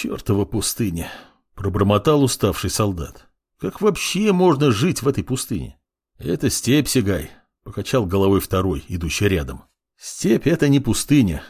Чертова пустыня, пробормотал уставший солдат. Как вообще можно жить в этой пустыне? Это степь, Сигай, покачал головой второй, идущий рядом. Степь — это не пустыня.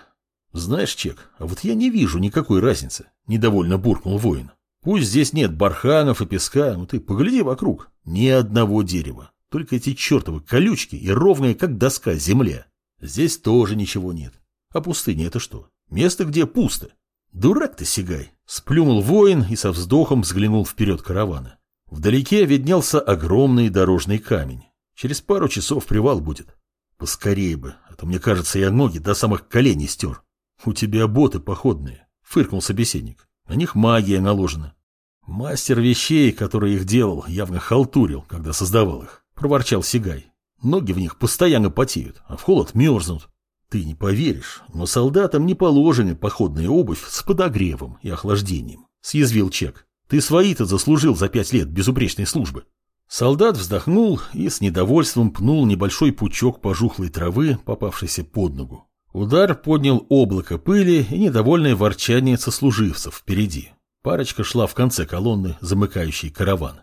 Знаешь, Чек, а вот я не вижу никакой разницы, недовольно буркнул воин. Пусть здесь нет барханов и песка, но ты погляди вокруг. Ни одного дерева. Только эти чертовы колючки и ровная, как доска, земля. Здесь тоже ничего нет. А пустыня это что? Место, где пусто. Дурак ты, Сигай. Сплюнул воин и со вздохом взглянул вперед каравана. Вдалеке виднелся огромный дорожный камень. Через пару часов привал будет. Поскорее бы, а то, мне кажется, я ноги до самых коленей стер. У тебя боты походные, фыркнул собеседник. На них магия наложена. Мастер вещей, который их делал, явно халтурил, когда создавал их, проворчал Сигай. Ноги в них постоянно потеют, а в холод мерзнут. Ты не поверишь, но солдатам не положены походная обувь с подогревом и охлаждением, съязвил Чек. Ты свои-то заслужил за пять лет безупречной службы. Солдат вздохнул и с недовольством пнул небольшой пучок пожухлой травы, попавшийся под ногу. Удар поднял облако пыли и недовольное ворчание сослуживцев впереди. Парочка шла в конце колонны, замыкающей караван.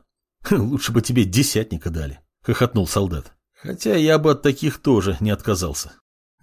«Лучше бы тебе десятника дали», — хохотнул солдат. «Хотя я бы от таких тоже не отказался».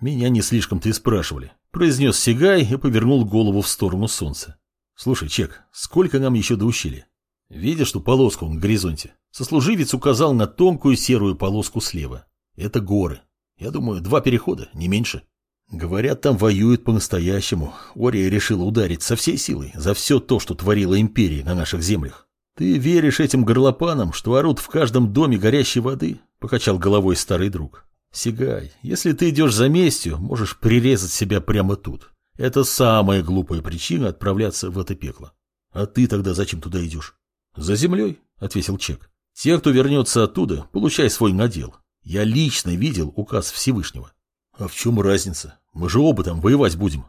«Меня не слишком-то и спрашивали», — произнес Сигай и повернул голову в сторону солнца. «Слушай, Чек, сколько нам еще до ущелья?» «Видишь ту полоску на горизонте?» Сослуживец указал на тонкую серую полоску слева. «Это горы. Я думаю, два перехода, не меньше». Говорят, там воюют по-настоящему. Ория решила ударить со всей силой за все то, что творила империя на наших землях. Ты веришь этим горлопанам, что орут в каждом доме горящей воды? Покачал головой старый друг. Сигай, если ты идешь за местью, можешь прирезать себя прямо тут. Это самая глупая причина отправляться в это пекло. А ты тогда зачем туда идешь? За землей, ответил Чек. Те, кто вернется оттуда, получай свой надел. Я лично видел указ Всевышнего. А в чем разница? Мы же оба там воевать будем.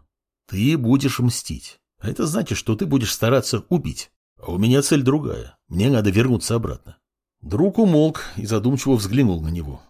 Ты будешь мстить. А это значит, что ты будешь стараться убить. А у меня цель другая. Мне надо вернуться обратно. Друг умолк и задумчиво взглянул на него.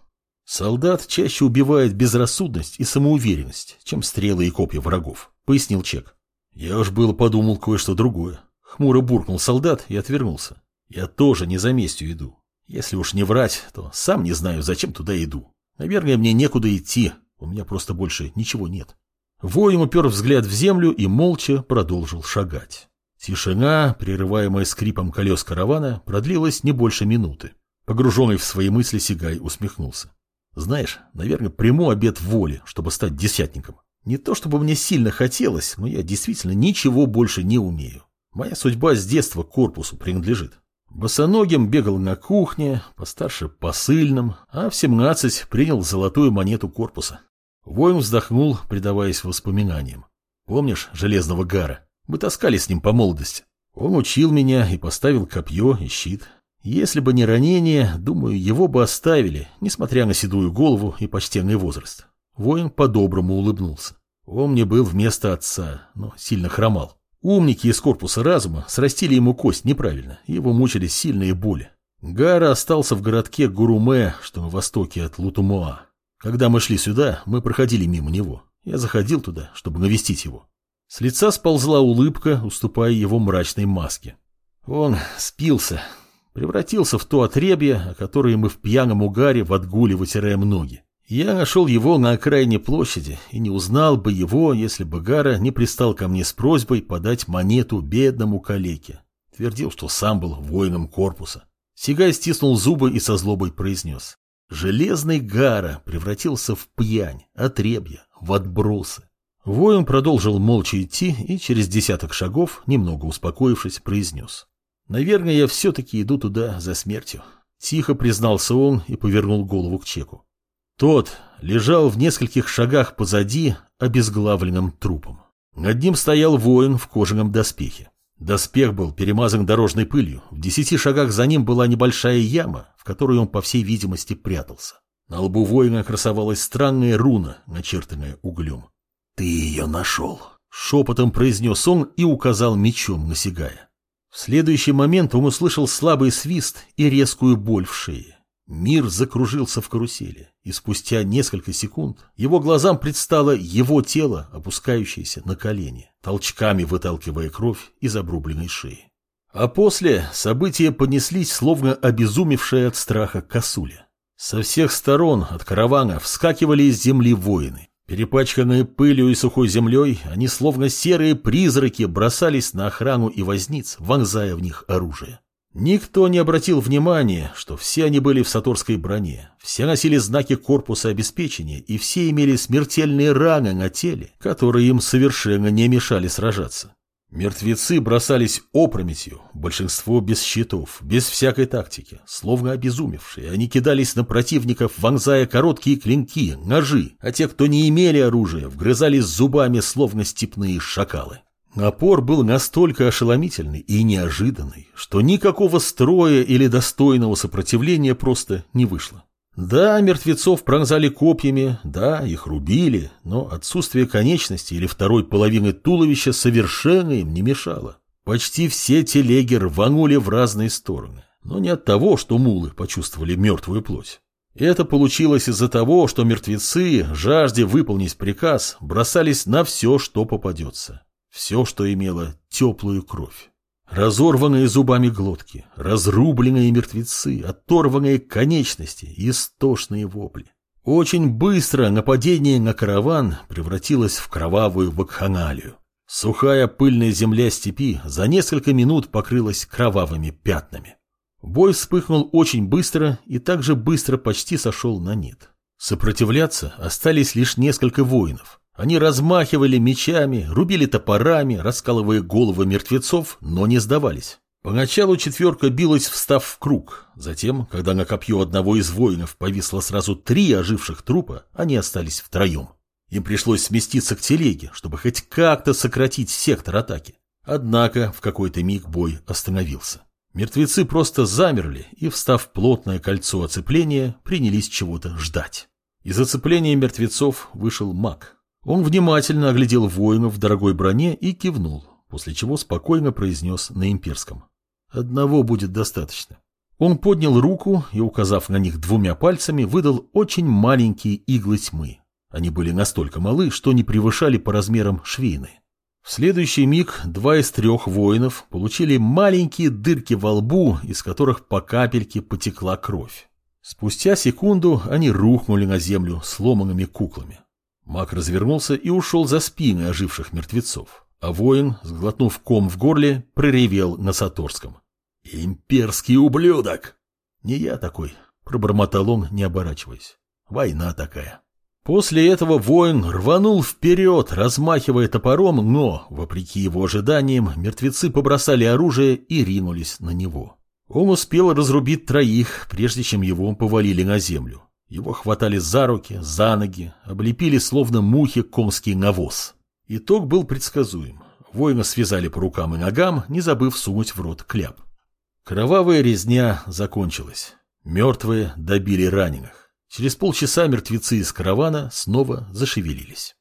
Солдат чаще убивает безрассудность и самоуверенность, чем стрелы и копья врагов, пояснил Чек. Я уж было подумал кое-что другое. Хмуро буркнул солдат и отвернулся. Я тоже не за местью иду. Если уж не врать, то сам не знаю, зачем туда иду. Наверное, мне некуда идти, у меня просто больше ничего нет. Воин упер взгляд в землю и молча продолжил шагать. Тишина, прерываемая скрипом колес каравана, продлилась не больше минуты. Погруженный в свои мысли Сигай усмехнулся. Знаешь, наверное, приму обед воли, чтобы стать десятником. Не то чтобы мне сильно хотелось, но я действительно ничего больше не умею. Моя судьба с детства корпусу принадлежит. Босоногим бегал на кухне, постарше посыльным, а в семнадцать принял золотую монету корпуса. Воин вздохнул, предаваясь воспоминаниям. Помнишь Железного Гара? Мы таскали с ним по молодости. Он учил меня и поставил копье и щит. Если бы не ранение, думаю, его бы оставили, несмотря на седую голову и почтенный возраст. Воин по-доброму улыбнулся. Он мне был вместо отца, но сильно хромал. Умники из корпуса разума срастили ему кость неправильно, и его мучили сильные боли. Гара остался в городке Гуруме, что на востоке от Лутумуа. Когда мы шли сюда, мы проходили мимо него. Я заходил туда, чтобы навестить его. С лица сползла улыбка, уступая его мрачной маске. Он спился, превратился в то отребье, о которое мы в пьяном угаре в отгуле вытираем ноги. Я нашел его на окраине площади и не узнал бы его, если бы Гара не пристал ко мне с просьбой подать монету бедному калеке. Твердил, что сам был воином корпуса. Сигай стиснул зубы и со злобой произнес. Железный Гара превратился в пьянь, отребья, в отбросы. Воин продолжил молча идти и через десяток шагов, немного успокоившись, произнес. «Наверное, я все-таки иду туда за смертью». Тихо признался он и повернул голову к Чеку. Тот лежал в нескольких шагах позади обезглавленным трупом. Над ним стоял воин в кожаном доспехе. Доспех был перемазан дорожной пылью. В десяти шагах за ним была небольшая яма, в которой он, по всей видимости, прятался. На лбу воина красовалась странная руна, начертанная углем. «Ты ее нашел!» — шепотом произнес он и указал мечом, насягая. В следующий момент он услышал слабый свист и резкую боль в шее. Мир закружился в карусели, и спустя несколько секунд его глазам предстало его тело, опускающееся на колени, толчками выталкивая кровь из обрубленной шеи. А после события понеслись, словно обезумевшая от страха косуля. Со всех сторон от каравана вскакивали из земли воины. Перепачканные пылью и сухой землей, они словно серые призраки бросались на охрану и возниц, вонзая в них оружие. Никто не обратил внимания, что все они были в саторской броне, все носили знаки корпуса обеспечения и все имели смертельные раны на теле, которые им совершенно не мешали сражаться. Мертвецы бросались опрометью, большинство без щитов, без всякой тактики, словно обезумевшие. Они кидались на противников, вонзая короткие клинки, ножи, а те, кто не имели оружия, вгрызались зубами, словно степные шакалы. Напор был настолько ошеломительный и неожиданный, что никакого строя или достойного сопротивления просто не вышло. Да, мертвецов пронзали копьями, да, их рубили, но отсутствие конечности или второй половины туловища совершенно им не мешало. Почти все телеги рванули в разные стороны, но не от того, что мулы почувствовали мертвую плоть. Это получилось из-за того, что мертвецы, жажде выполнить приказ, бросались на все, что попадется. Все, что имело теплую кровь. Разорванные зубами глотки, разрубленные мертвецы, оторванные конечности, истошные вопли. Очень быстро нападение на караван превратилось в кровавую вакханалию. Сухая пыльная земля степи за несколько минут покрылась кровавыми пятнами. Бой вспыхнул очень быстро и также быстро почти сошел на нет. Сопротивляться остались лишь несколько воинов – они размахивали мечами, рубили топорами, раскалывая головы мертвецов, но не сдавались. Поначалу четверка билась, встав в круг. Затем, когда на копье одного из воинов повисло сразу три оживших трупа, они остались втроем. Им пришлось сместиться к телеге, чтобы хоть как-то сократить сектор атаки. Однако в какой-то миг бой остановился. Мертвецы просто замерли и, встав в плотное кольцо оцепления, принялись чего-то ждать. Из оцепления мертвецов вышел маг. Он внимательно оглядел воинов в дорогой броне и кивнул, после чего спокойно произнес на имперском. «Одного будет достаточно». Он поднял руку и, указав на них двумя пальцами, выдал очень маленькие иглы тьмы. Они были настолько малы, что не превышали по размерам швейны. В следующий миг два из трех воинов получили маленькие дырки во лбу, из которых по капельке потекла кровь. Спустя секунду они рухнули на землю сломанными куклами. Маг развернулся и ушел за спины оживших мертвецов, а воин, сглотнув ком в горле, проревел на Саторском. «Имперский ублюдок!» «Не я такой», — пробормотал он, не оборачиваясь. «Война такая». После этого воин рванул вперед, размахивая топором, но, вопреки его ожиданиям, мертвецы побросали оружие и ринулись на него. Он успел разрубить троих, прежде чем его повалили на землю. Его хватали за руки, за ноги, облепили словно мухи конский навоз. Итог был предсказуем. Воина связали по рукам и ногам, не забыв сунуть в рот кляп. Кровавая резня закончилась. Мертвые добили раненых. Через полчаса мертвецы из каравана снова зашевелились.